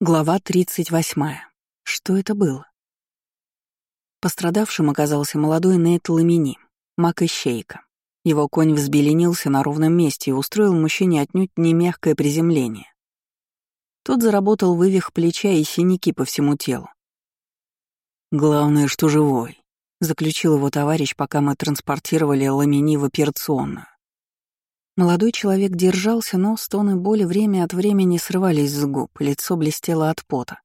Глава 38. Что это было? Пострадавшим оказался молодой Нейт Ламини, маг Ищейка. Его конь взбеленился на ровном месте и устроил мужчине отнюдь не мягкое приземление. Тот заработал вывих плеча и синяки по всему телу. «Главное, что живой», — заключил его товарищ, пока мы транспортировали Ламини в операционную. Молодой человек держался, но стоны боли время от времени срывались с губ, лицо блестело от пота.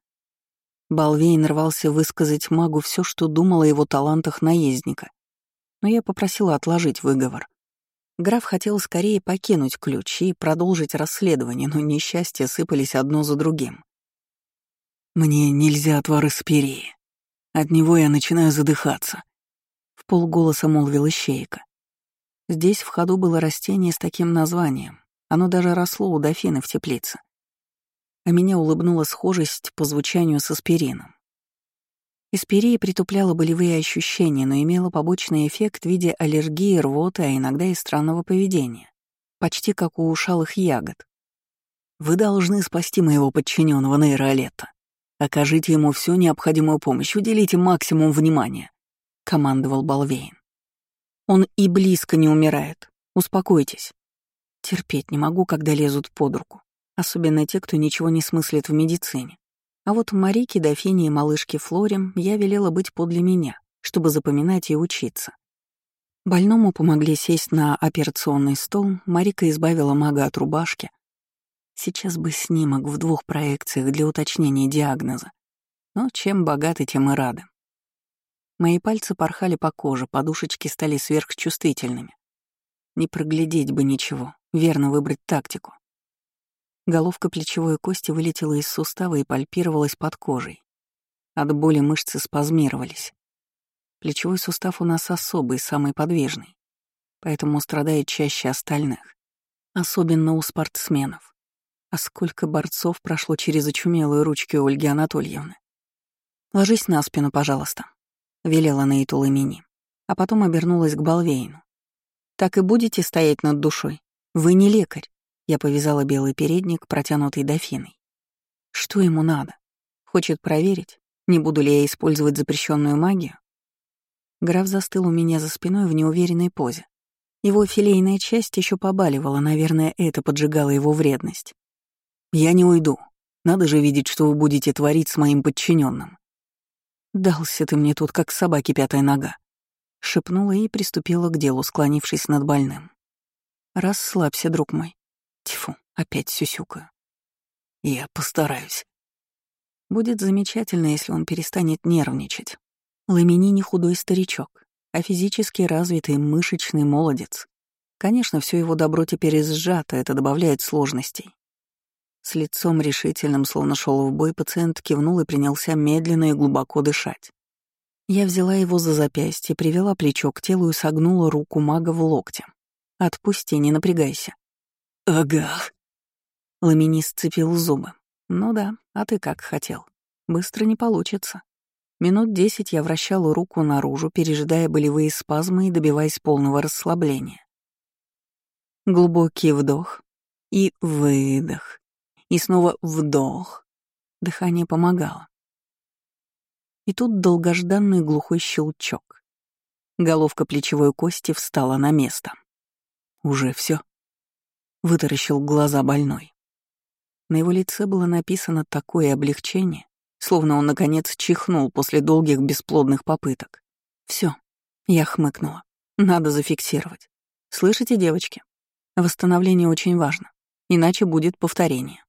Балвейн рвался высказать магу все, что думал о его талантах наездника. Но я попросила отложить выговор. Граф хотел скорее покинуть ключи и продолжить расследование, но несчастья сыпались одно за другим. «Мне нельзя отвар перья. От него я начинаю задыхаться», — в полголоса молвила Ищейка. Здесь в ходу было растение с таким названием. Оно даже росло у дофины в теплице. А меня улыбнула схожесть по звучанию с аспирином. Эспирия притупляла болевые ощущения, но имела побочный эффект в виде аллергии, рвоты, а иногда и странного поведения. Почти как у ушалых ягод. Вы должны спасти моего подчиненного Нейролета. Окажите ему всю необходимую помощь, уделите максимум внимания», — командовал Балвейн. Он и близко не умирает. Успокойтесь. Терпеть не могу, когда лезут под руку. Особенно те, кто ничего не смыслит в медицине. А вот Марике, Дофине и малышке Флоре я велела быть подле меня, чтобы запоминать и учиться. Больному помогли сесть на операционный стол, Марика избавила мага от рубашки. Сейчас бы снимок в двух проекциях для уточнения диагноза. Но чем богаты, тем и рады. Мои пальцы порхали по коже, подушечки стали сверхчувствительными. Не проглядеть бы ничего, верно выбрать тактику. Головка плечевой кости вылетела из сустава и пальпировалась под кожей. От боли мышцы спазмировались. Плечевой сустав у нас особый, самый подвижный, поэтому страдает чаще остальных, особенно у спортсменов. А сколько борцов прошло через очумелые ручки Ольги Анатольевны. Ложись на спину, пожалуйста. — велела Нейтул имени, а потом обернулась к Балвейну. «Так и будете стоять над душой? Вы не лекарь». Я повязала белый передник, протянутый дофиной. «Что ему надо? Хочет проверить, не буду ли я использовать запрещенную магию?» Граф застыл у меня за спиной в неуверенной позе. Его филейная часть еще побаливала, наверное, это поджигало его вредность. «Я не уйду. Надо же видеть, что вы будете творить с моим подчиненным. «Дался ты мне тут, как собаки пятая нога», — шепнула и приступила к делу, склонившись над больным. «Расслабься, друг мой». Тьфу, опять сюсюкаю. «Я постараюсь». Будет замечательно, если он перестанет нервничать. Ламини не худой старичок, а физически развитый мышечный молодец. Конечно, все его добро теперь сжато, это добавляет сложностей. С лицом решительным, словно шел в бой, пациент кивнул и принялся медленно и глубоко дышать. Я взяла его за запястье, привела плечо к телу и согнула руку мага в локте. «Отпусти, не напрягайся». «Ага». Ламини сцепил зубы. «Ну да, а ты как хотел. Быстро не получится». Минут десять я вращала руку наружу, пережидая болевые спазмы и добиваясь полного расслабления. Глубокий вдох и выдох. И снова вдох. Дыхание помогало. И тут долгожданный глухой щелчок. Головка плечевой кости встала на место. «Уже все. вытаращил глаза больной. На его лице было написано такое облегчение, словно он, наконец, чихнул после долгих бесплодных попыток. Все, я хмыкнула. Надо зафиксировать. Слышите, девочки? Восстановление очень важно, иначе будет повторение.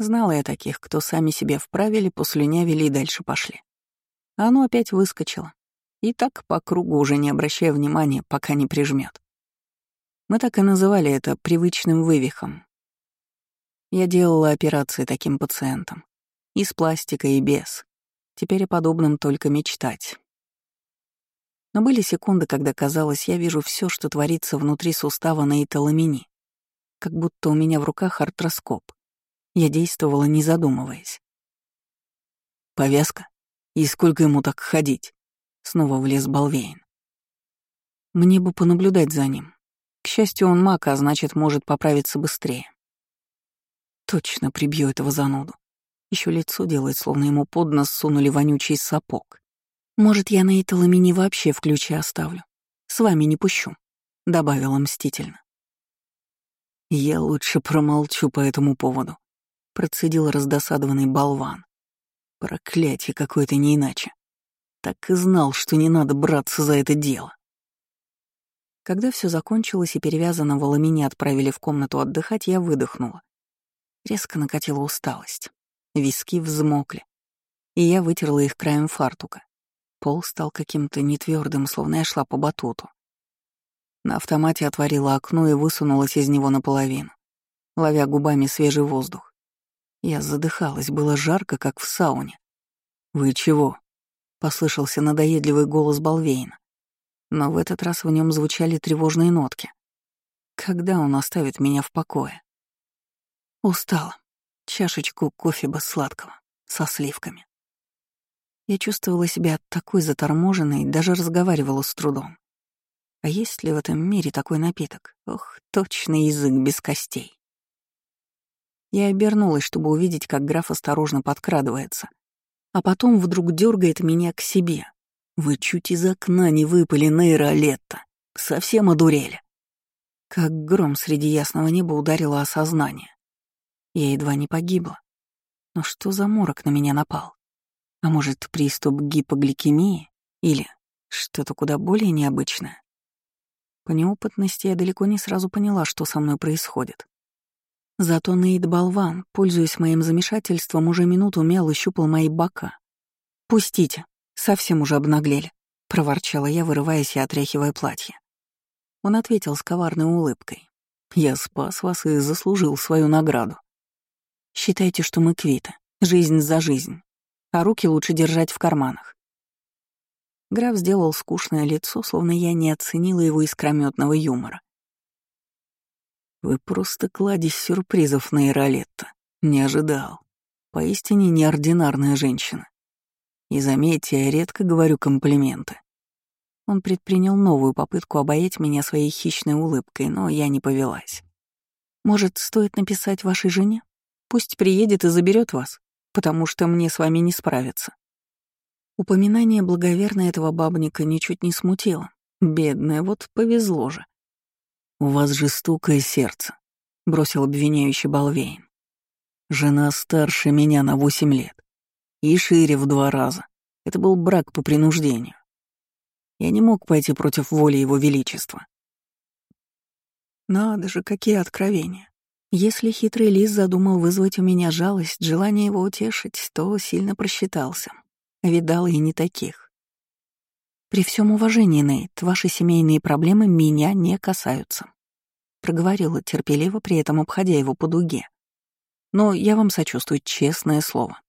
Знала я таких, кто сами себе вправили, послюнявили и дальше пошли. А оно опять выскочило. И так по кругу, уже не обращая внимания, пока не прижмет. Мы так и называли это привычным вывихом. Я делала операции таким пациентам. И с пластикой, и без. Теперь о подобном только мечтать. Но были секунды, когда казалось, я вижу все, что творится внутри сустава на италамини. Как будто у меня в руках артроскоп. Я действовала, не задумываясь. «Повязка? И сколько ему так ходить?» Снова влез Балвейн. «Мне бы понаблюдать за ним. К счастью, он маг, а значит, может поправиться быстрее. Точно прибью этого зануду. Еще лицо делает, словно ему под нос сунули вонючий сапог. Может, я на Италамине вообще в ключе оставлю. С вами не пущу, — добавила мстительно. Я лучше промолчу по этому поводу, — процедил раздосадованный болван. Проклятие какое-то не иначе. Так и знал, что не надо браться за это дело. Когда все закончилось и перевязанного ламине отправили в комнату отдыхать, я выдохнула. Резко накатила усталость. Виски взмокли, и я вытерла их краем фартука. Пол стал каким-то нетвердым, словно я шла по батуту. На автомате отворила окно и высунулась из него наполовину, ловя губами свежий воздух. Я задыхалась, было жарко, как в сауне. «Вы чего?» — послышался надоедливый голос Балвейна но в этот раз в нем звучали тревожные нотки. Когда он оставит меня в покое? Устала. Чашечку кофе бы сладкого, со сливками. Я чувствовала себя такой заторможенной, даже разговаривала с трудом. А есть ли в этом мире такой напиток? Ох, точный язык без костей. Я обернулась, чтобы увидеть, как граф осторожно подкрадывается, а потом вдруг дергает меня к себе, вы чуть из окна не выпали, Нейра. Совсем одурели. Как гром среди ясного неба ударило осознание. Я едва не погибла. Но что за морок на меня напал? А может, приступ гипогликемии? Или что-то куда более необычное? По неопытности я далеко не сразу поняла, что со мной происходит. Зато Нейд Болван, пользуясь моим замешательством, уже минуту мял и щупал мои бока. «Пустите», Совсем уже обнаглели, проворчала я, вырываясь и отряхивая платье. Он ответил с коварной улыбкой. Я спас вас и заслужил свою награду. Считайте, что мы квиты, жизнь за жизнь, а руки лучше держать в карманах. Граф сделал скучное лицо, словно я не оценила его искрометного юмора. «Вы просто кладезь сюрпризов на Иролетто. Не ожидал. Поистине неординарная женщина. И заметьте, я редко говорю комплименты. Он предпринял новую попытку обаять меня своей хищной улыбкой, но я не повелась. Может, стоит написать вашей жене? Пусть приедет и заберет вас, потому что мне с вами не справиться. Упоминание благоверно этого бабника ничуть не смутило. Бедная, вот повезло же. «У вас жестокое сердце», — бросил обвиняющий Балвейн. «Жена старше меня на восемь лет. И шире в два раза. Это был брак по принуждению. Я не мог пойти против воли его величества. Надо же, какие откровения. Если хитрый лис задумал вызвать у меня жалость, желание его утешить, то сильно просчитался. Видал и не таких. При всем уважении, Нейт, ваши семейные проблемы меня не касаются. Проговорила терпеливо, при этом обходя его по дуге. Но я вам сочувствую, честное слово.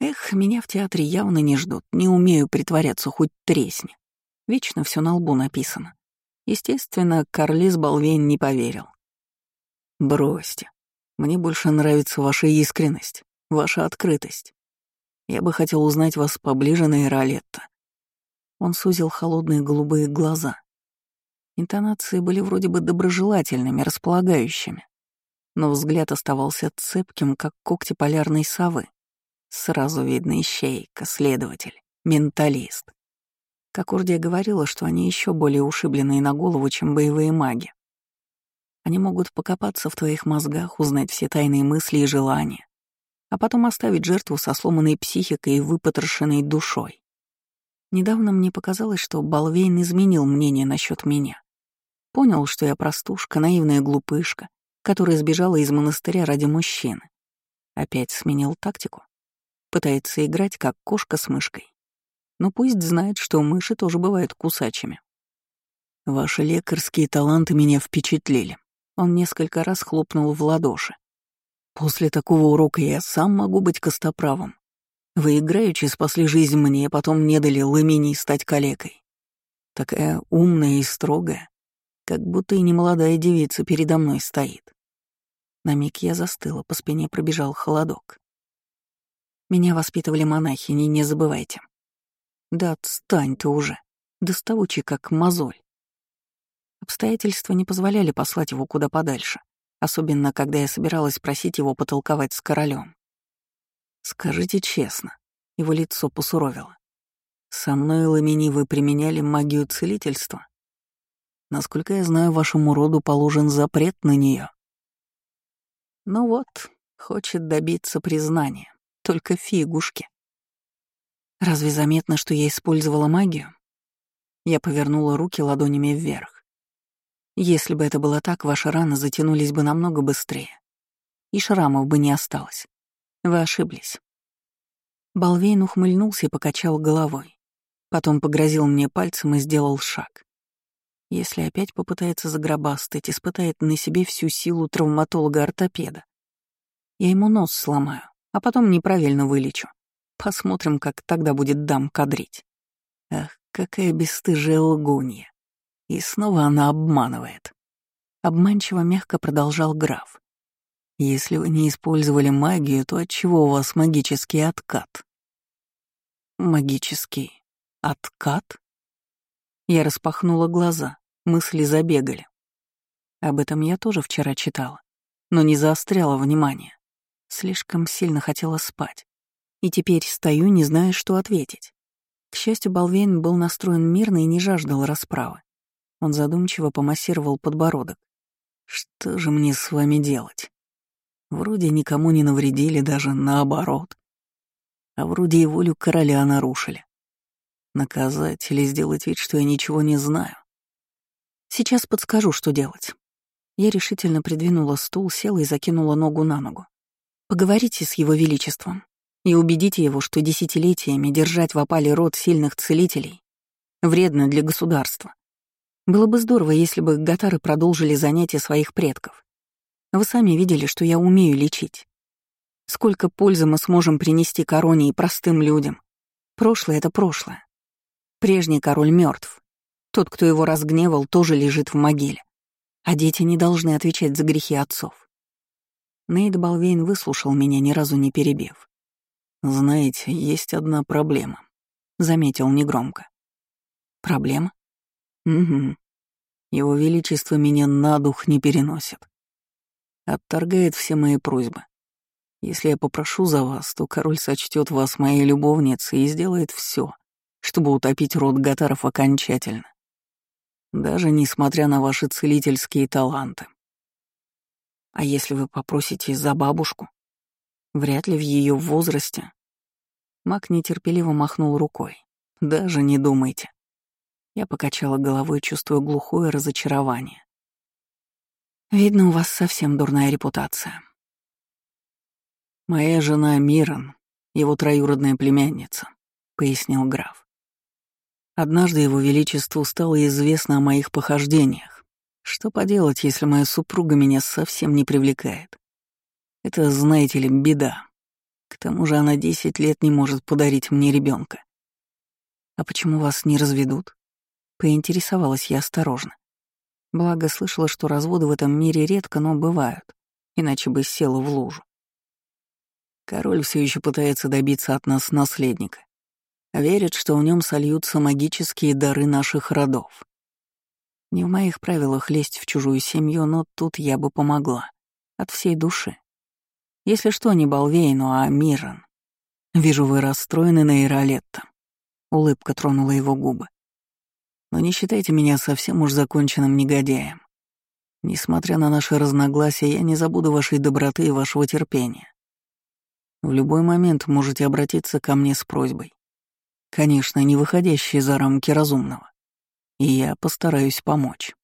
Эх, меня в театре явно не ждут, не умею притворяться хоть тресни. Вечно все на лбу написано. Естественно, Карлис Балвейн не поверил. «Бросьте. Мне больше нравится ваша искренность, ваша открытость. Я бы хотел узнать вас поближе на Иролетто». Он сузил холодные голубые глаза. Интонации были вроде бы доброжелательными, располагающими, но взгляд оставался цепким, как когти полярной совы. Сразу видно ищейка, следователь, менталист. Как Урдия говорила, что они еще более ушибленные на голову, чем боевые маги. Они могут покопаться в твоих мозгах, узнать все тайные мысли и желания, а потом оставить жертву со сломанной психикой и выпотрошенной душой. Недавно мне показалось, что Балвейн изменил мнение насчет меня. Понял, что я простушка, наивная глупышка, которая сбежала из монастыря ради мужчины. Опять сменил тактику. Пытается играть, как кошка с мышкой. Но пусть знает, что мыши тоже бывают кусачими. Ваши лекарские таланты меня впечатлили. Он несколько раз хлопнул в ладоши. После такого урока я сам могу быть костоправом. Вы играючи спасли жизнь мне, потом не дали ламини стать калекой. Такая умная и строгая, как будто и не молодая девица передо мной стоит. На миг я застыла, по спине пробежал холодок. Меня воспитывали монахини, не забывайте. Да отстань ты уже, доставучий как мозоль. Обстоятельства не позволяли послать его куда подальше, особенно когда я собиралась просить его потолковать с королем. Скажите честно, его лицо посуровило. Со мной, Ламини, вы применяли магию целительства? Насколько я знаю, вашему роду положен запрет на нее. Ну вот, хочет добиться признания. Только фигушки. Разве заметно, что я использовала магию? Я повернула руки ладонями вверх. Если бы это было так, ваши раны затянулись бы намного быстрее. И шрамов бы не осталось. Вы ошиблись. Балвейн ухмыльнулся и покачал головой. Потом погрозил мне пальцем и сделал шаг. Если опять попытается загробастать, испытает на себе всю силу травматолога-ортопеда. Я ему нос сломаю, а потом неправильно вылечу. Посмотрим, как тогда будет дам кадрить. Ах, какая бесстыжая лгунья. И снова она обманывает. Обманчиво мягко продолжал граф. Если вы не использовали магию, то отчего у вас магический откат? Магический откат? Я распахнула глаза, мысли забегали. Об этом я тоже вчера читала, но не заостряла внимание. Слишком сильно хотела спать. И теперь стою, не зная, что ответить. К счастью, Балвейн был настроен мирно и не жаждал расправы. Он задумчиво помассировал подбородок. «Что же мне с вами делать?» Вроде никому не навредили, даже наоборот. А вроде и волю короля нарушили. Наказать или сделать вид, что я ничего не знаю. Сейчас подскажу, что делать. Я решительно придвинула стул, села и закинула ногу на ногу. Поговорите с его величеством и убедите его, что десятилетиями держать в опале род сильных целителей вредно для государства. Было бы здорово, если бы гатары продолжили занятия своих предков. Вы сами видели, что я умею лечить. Сколько пользы мы сможем принести короне и простым людям. Прошлое — это прошлое. Прежний король мертв. Тот, кто его разгневал, тоже лежит в могиле. А дети не должны отвечать за грехи отцов. Нейд Балвейн выслушал меня, ни разу не перебив. «Знаете, есть одна проблема», — заметил негромко. «Проблема?» «Угу. Его Величество меня на дух не переносит. Отторгает все мои просьбы. Если я попрошу за вас, то король сочтет вас моей любовницей и сделает все, чтобы утопить род Гатаров окончательно. Даже несмотря на ваши целительские таланты. А если вы попросите за бабушку? Вряд ли в ее возрасте. Мак нетерпеливо махнул рукой. Даже не думайте. Я покачала головой, чувствуя глухое разочарование. Видно, у вас совсем дурная репутация. Моя жена Мирон, его троюродная племянница, пояснил граф. Однажды его величеству стало известно о моих похождениях. Что поделать, если моя супруга меня совсем не привлекает? Это, знаете ли, беда. К тому же она десять лет не может подарить мне ребенка. А почему вас не разведут? Поинтересовалась я осторожно. Благо слышала, что разводы в этом мире редко, но бывают, иначе бы села в лужу. Король все еще пытается добиться от нас наследника. Верит, что в нем сольются магические дары наших родов. Не в моих правилах лезть в чужую семью, но тут я бы помогла. От всей души. Если что, не Балвейну, а Мирон. Вижу, вы расстроены на Иролетто. Улыбка тронула его губы. Но не считайте меня совсем уж законченным негодяем. Несмотря на наши разногласия, я не забуду вашей доброты и вашего терпения. В любой момент можете обратиться ко мне с просьбой. Конечно, не выходящей за рамки разумного. И я постараюсь помочь.